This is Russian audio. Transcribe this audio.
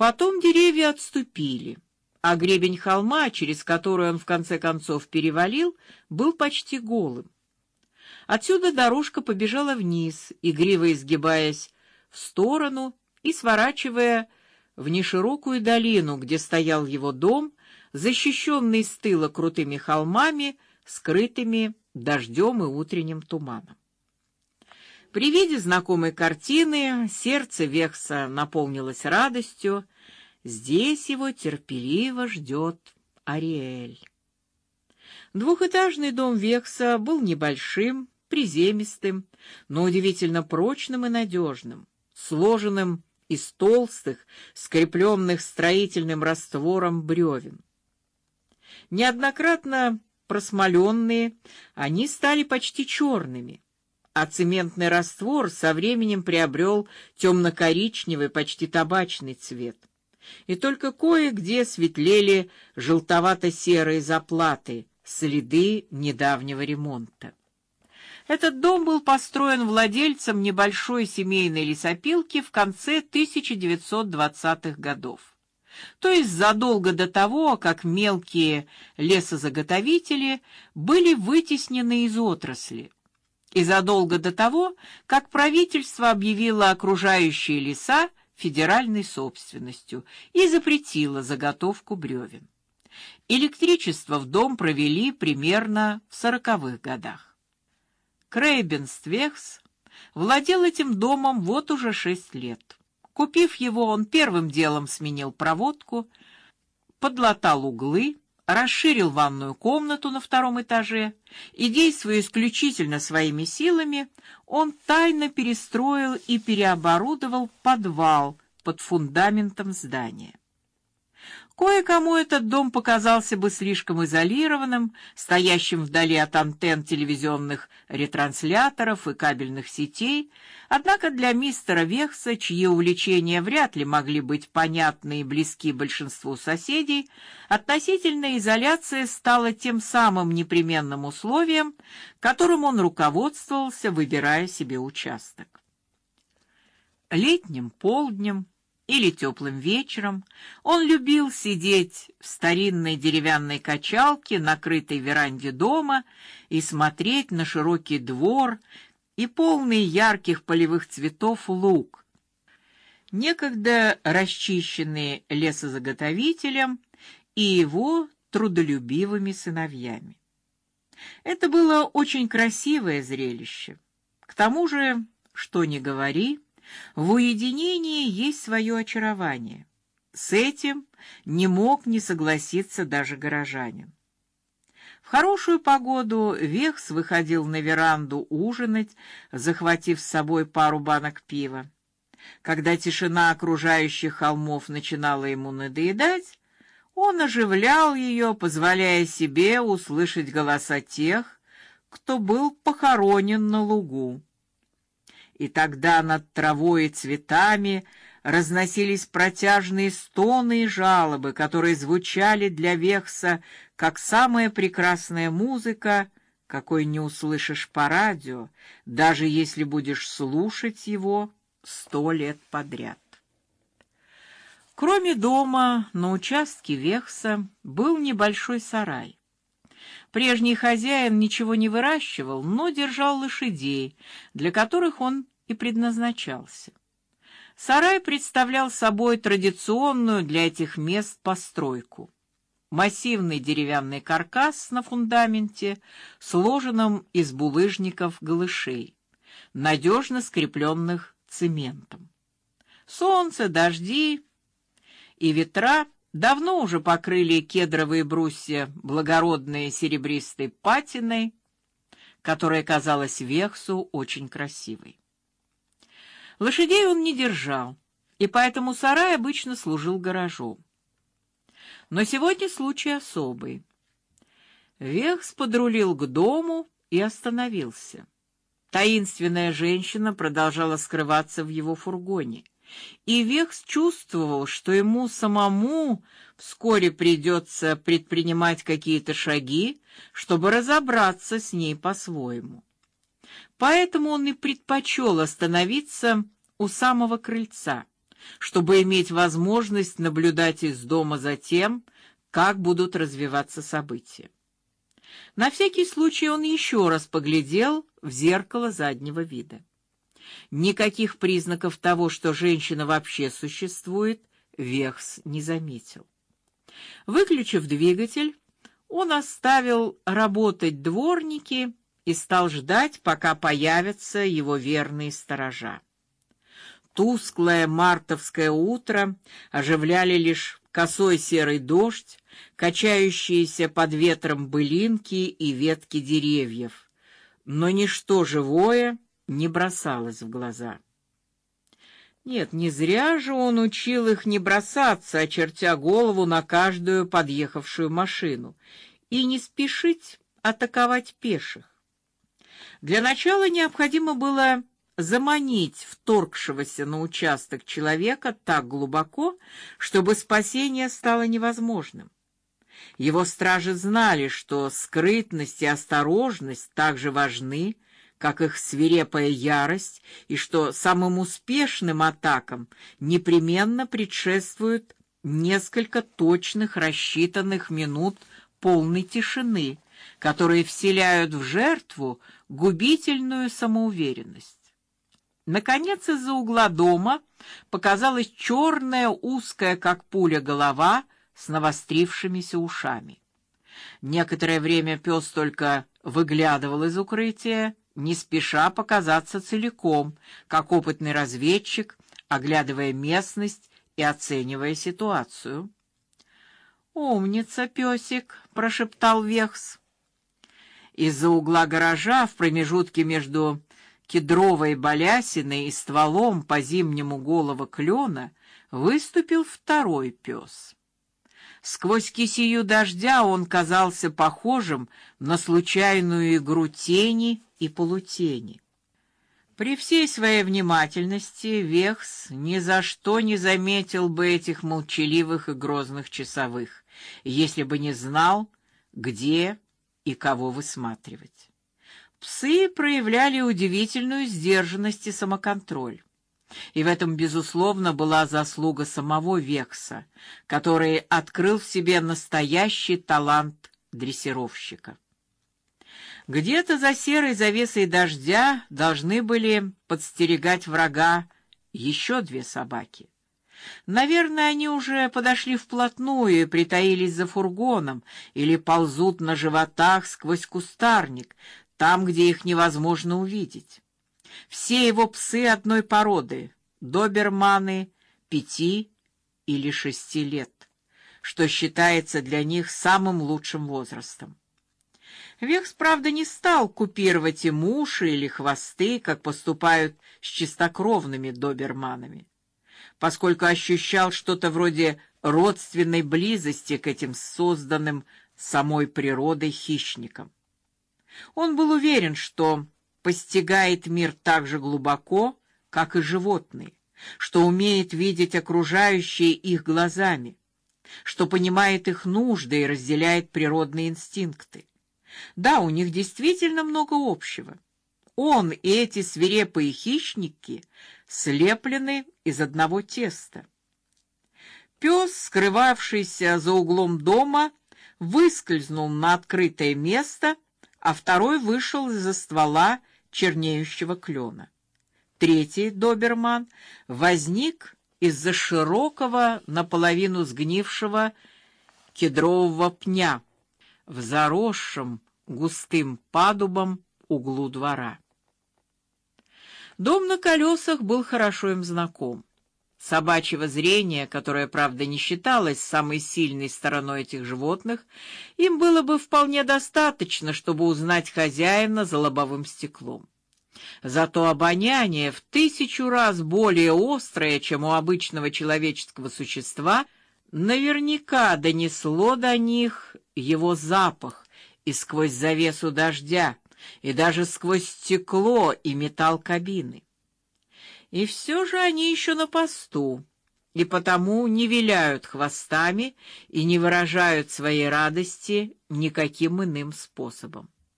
Потом деревья отступили, а гребень холма, через который он в конце концов перевалил, был почти голым. Отсюда дорожка побежала вниз, игриво изгибаясь в сторону и сворачивая в неширокую долину, где стоял его дом, защищенный с тыла крутыми холмами, скрытыми дождем и утренним туманом. При виде знакомой картины сердце Вехса наполнилось радостью. Здесь его терпеливо ждет Ариэль. Двухэтажный дом Вехса был небольшим, приземистым, но удивительно прочным и надежным, сложенным из толстых, скрепленных строительным раствором бревен. Неоднократно просмоленные, они стали почти черными а цементный раствор со временем приобрел темно-коричневый, почти табачный цвет. И только кое-где светлели желтовато-серые заплаты, следы недавнего ремонта. Этот дом был построен владельцем небольшой семейной лесопилки в конце 1920-х годов. То есть задолго до того, как мелкие лесозаготовители были вытеснены из отрасли и задолго до того, как правительство объявило окружающие леса федеральной собственностью и запретило заготовку бревен. Электричество в дом провели примерно в сороковых годах. Крейбенствехс владел этим домом вот уже шесть лет. Купив его, он первым делом сменил проводку, подлатал углы, расширил ванную комнату на втором этаже и, действуя исключительно своими силами, он тайно перестроил и переоборудовал подвал под фундаментом здания. Кое-кому этот дом показался бы слишком изолированным, стоящим вдали от антенн телевизионных ретрансляторов и кабельных сетей, однако для мистера Вехса, чьи увлечения вряд ли могли быть понятны и близки большинству соседей, относительная изоляция стала тем самым непременным условием, которым он руководствовался, выбирая себе участок. Летним полднем или теплым вечером он любил сидеть в старинной деревянной качалке, накрытой веранде дома, и смотреть на широкий двор и полный ярких полевых цветов луг, некогда расчищенный лесозаготовителем и его трудолюбивыми сыновьями. Это было очень красивое зрелище. К тому же, что ни говори, в уединении есть свое очарование. С этим не мог не согласиться даже горожанин. В хорошую погоду Вехс выходил на веранду ужинать, захватив с собой пару банок пива. Когда тишина окружающих холмов начинала ему надоедать, он оживлял ее, позволяя себе услышать голоса тех, кто был похоронен на лугу и тогда над травой и цветами разносились протяжные стоны и жалобы, которые звучали для Вехса как самая прекрасная музыка, какой не услышишь по радио, даже если будешь слушать его сто лет подряд. Кроме дома, на участке Вехса был небольшой сарай. Прежний хозяин ничего не выращивал, но держал лошадей, для которых он и предназначался. Сарай представлял собой традиционную для этих мест постройку. Массивный деревянный каркас на фундаменте, сложенном из булыжников-галышей, надежно скрепленных цементом. Солнце, дожди и ветра давно уже покрыли кедровые брусья благородной серебристой патиной, которая казалась Вехсу очень красивой. Лошадей он не держал, и поэтому сарай обычно служил гаражом. Но сегодня случай особый. Вехс подрулил к дому и остановился. Таинственная женщина продолжала скрываться в его фургоне, и Вехс чувствовал, что ему самому вскоре придется предпринимать какие-то шаги, чтобы разобраться с ней по-своему. Поэтому он и предпочел остановиться у самого крыльца, чтобы иметь возможность наблюдать из дома за тем, как будут развиваться события. На всякий случай он еще раз поглядел в зеркало заднего вида. Никаких признаков того, что женщина вообще существует, Вехс не заметил. Выключив двигатель, он оставил работать дворники и стал ждать, пока появятся его верные сторожа. Тусклое мартовское утро оживляли лишь косой серый дождь, качающиеся под ветром былинки и ветки деревьев, но ничто живое не бросалось в глаза. Нет, не зря же он учил их не бросаться, очертя голову на каждую подъехавшую машину, и не спешить атаковать пеших. Для начала необходимо было заманить вторгшегося на участок человека так глубоко, чтобы спасение стало невозможным. Его стражи знали, что скрытность и осторожность также важны, как их свирепая ярость, и что самым успешным атакам непременно предшествует несколько точных рассчитанных минут полной тишины, которые вселяют в жертву губительную самоуверенность. Наконец из-за угла дома показалась черная, узкая, как пуля, голова с навострившимися ушами. Некоторое время пес только выглядывал из укрытия, не спеша показаться целиком, как опытный разведчик, оглядывая местность и оценивая ситуацию. «Умница, песик!» — прошептал Вехс. Из-за угла гаража в промежутке между кедровой балясиной и стволом по зимнему голого клена выступил второй пес. Сквозь кисию дождя он казался похожим на случайную игру тени и полутени. При всей своей внимательности Вехс ни за что не заметил бы этих молчаливых и грозных часовых, если бы не знал, где и кого высматривать. Псы проявляли удивительную сдержанность и самоконтроль. И в этом безусловно была заслуга самого Векса, который открыл в себе настоящий талант дрессировщика. Где-то за серой завесой дождя должны были подстерегать врага еще две собаки. Наверное, они уже подошли вплотную и притаились за фургоном или ползут на животах сквозь кустарник, там, где их невозможно увидеть. Все его псы одной породы, доберманы пяти или шести лет, что считается для них самым лучшим возрастом. Векс, правда, не стал купировать им уши или хвосты, как поступают с чистокровными доберманами, поскольку ощущал что-то вроде родственной близости к этим созданным самой природой хищникам. Он был уверен, что постигает мир так же глубоко, как и животные, что умеет видеть окружающее их глазами, что понимает их нужды и разделяет природные инстинкты. Да, у них действительно много общего. Он и эти свирепые хищники слеплены из одного теста. Пес, скрывавшийся за углом дома, выскользнул на открытое место а второй вышел из-за ствола чернеющего клена. Третий доберман возник из-за широкого, наполовину сгнившего кедрового пня в заросшем густым падубом углу двора. Дом на колесах был хорошо им знаком собачьего зрения, которое, правда, не считалось самой сильной стороной этих животных, им было бы вполне достаточно, чтобы узнать хозяина за лобовым стеклом. Зато обоняние в тысячу раз более острое, чем у обычного человеческого существа, наверняка донесло до них его запах и сквозь завесу дождя, и даже сквозь стекло и металл кабины. И все же они еще на посту, и потому не виляют хвостами и не выражают своей радости никаким иным способом.